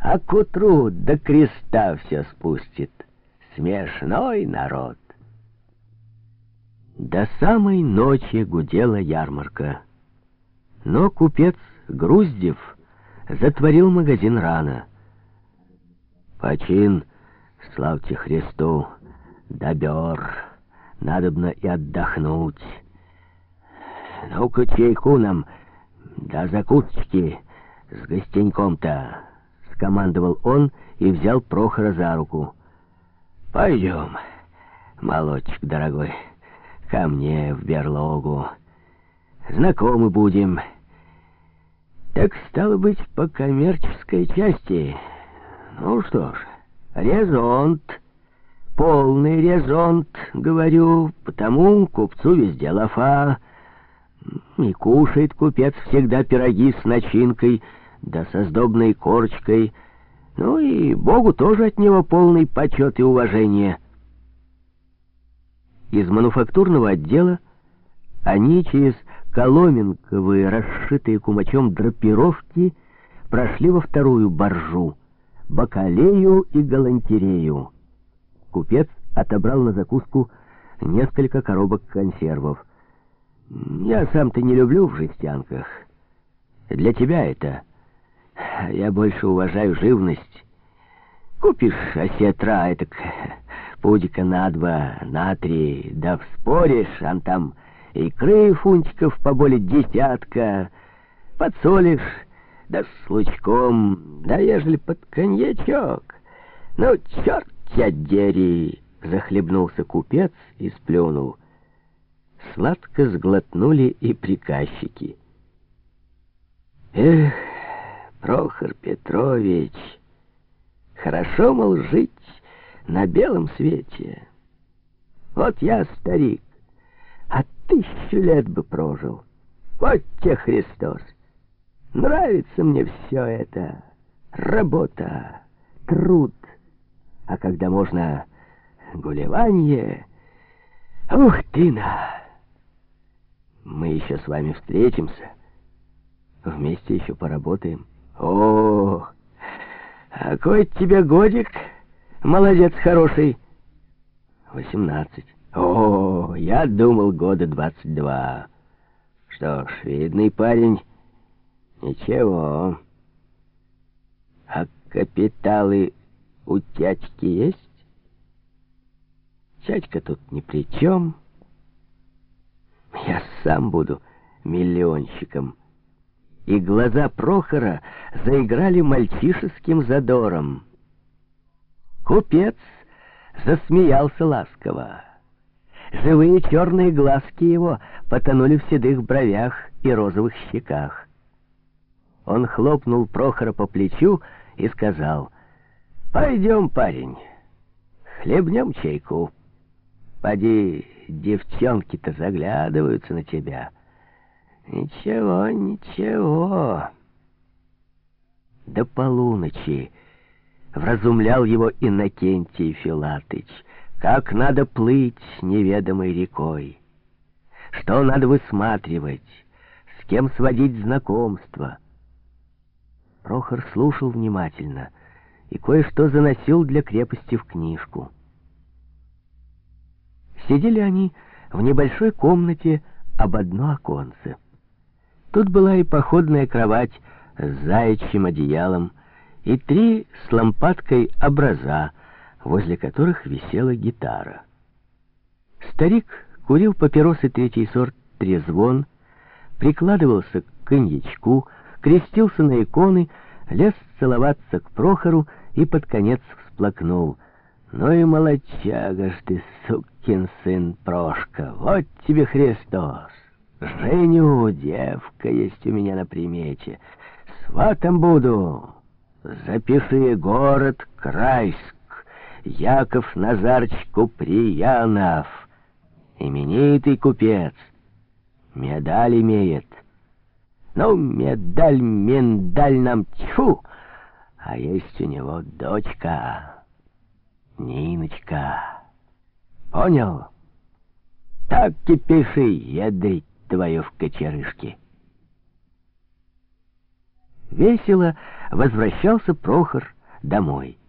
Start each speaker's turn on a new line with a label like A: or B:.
A: а к утру до креста все спустит. Смешной народ. До самой ночи гудела ярмарка. Но купец Груздев затворил магазин рано. Почин, славьте Христу, добер, надобно и отдохнуть. Ну-ка чайку нам, да закусочки с гостеньком-то, скомандовал он и взял Прохора за руку. Пойдем, молодчик дорогой, ко мне в берлогу. Знакомы будем. Так стало быть, по коммерческой части. Ну что ж, резонт, полный резонт, говорю, потому купцу везде лафа. И кушает купец всегда пироги с начинкой, да со сдобной корочкой. Ну и Богу тоже от него полный почет и уважение. Из мануфактурного отдела они через коломенковые, расшитые кумачом драпировки, прошли во вторую боржу, бакалею и галантерею. Купец отобрал на закуску несколько коробок консервов. «Я сам-то не люблю в жестянках. Для тебя это. Я больше уважаю живность. Купишь осетра, это пудика на два, на три, да вспоришь, а там икры фунтиков поболее десятка, подсолишь, да с лучком, да ежели под коньячок. Ну, черт тебя дери!» — захлебнулся купец и сплюнул. Сладко сглотнули и приказчики. «Эх, Прохор Петрович, хорошо, мол, жить на белом свете. Вот я старик, а тысячу лет бы прожил. Вот тебе Христос. Нравится мне все это. Работа, труд. А когда можно гулевание... Ух ты на! Мы еще с вами встретимся. Вместе еще поработаем. О, а какой тебе годик, молодец хороший. Восемнадцать. О, я думал, года двадцать два. Что ж, видный парень. Ничего. А капиталы у тячки есть? Тячка тут ни при чем. Я сам буду миллионщиком. И глаза Прохора заиграли мальчишеским задором. Купец засмеялся ласково. Живые черные глазки его потонули в седых бровях и розовых щеках. Он хлопнул Прохора по плечу и сказал, «Пойдем, парень, хлебнем чайку. Поди, девчонки-то заглядываются на тебя». «Ничего, ничего». До полуночи вразумлял его Иннокентий Филатыч — как надо плыть неведомой рекой, что надо высматривать, с кем сводить знакомство. Прохор слушал внимательно и кое-что заносил для крепости в книжку. Сидели они в небольшой комнате об одно оконце. Тут была и походная кровать с заячьим одеялом, и три с лампадкой образа, возле которых висела гитара. Старик курил папиросы третий сорт трезвон, прикладывался к коньячку, крестился на иконы, лез целоваться к Прохору и под конец всплакнул. «Ну и молодчага ж ты, сукин сын Прошка, вот тебе Христос! Женю, девка есть у меня на примете, сватом буду, запиши город Крайск». Яков Назарч Куприянов, именитый купец, медаль имеет. Ну, медаль, миндаль нам тьфу, а есть у него дочка, Ниночка. Понял? Так и пиши, ядрить твою в кочерышке. Весело возвращался Прохор домой.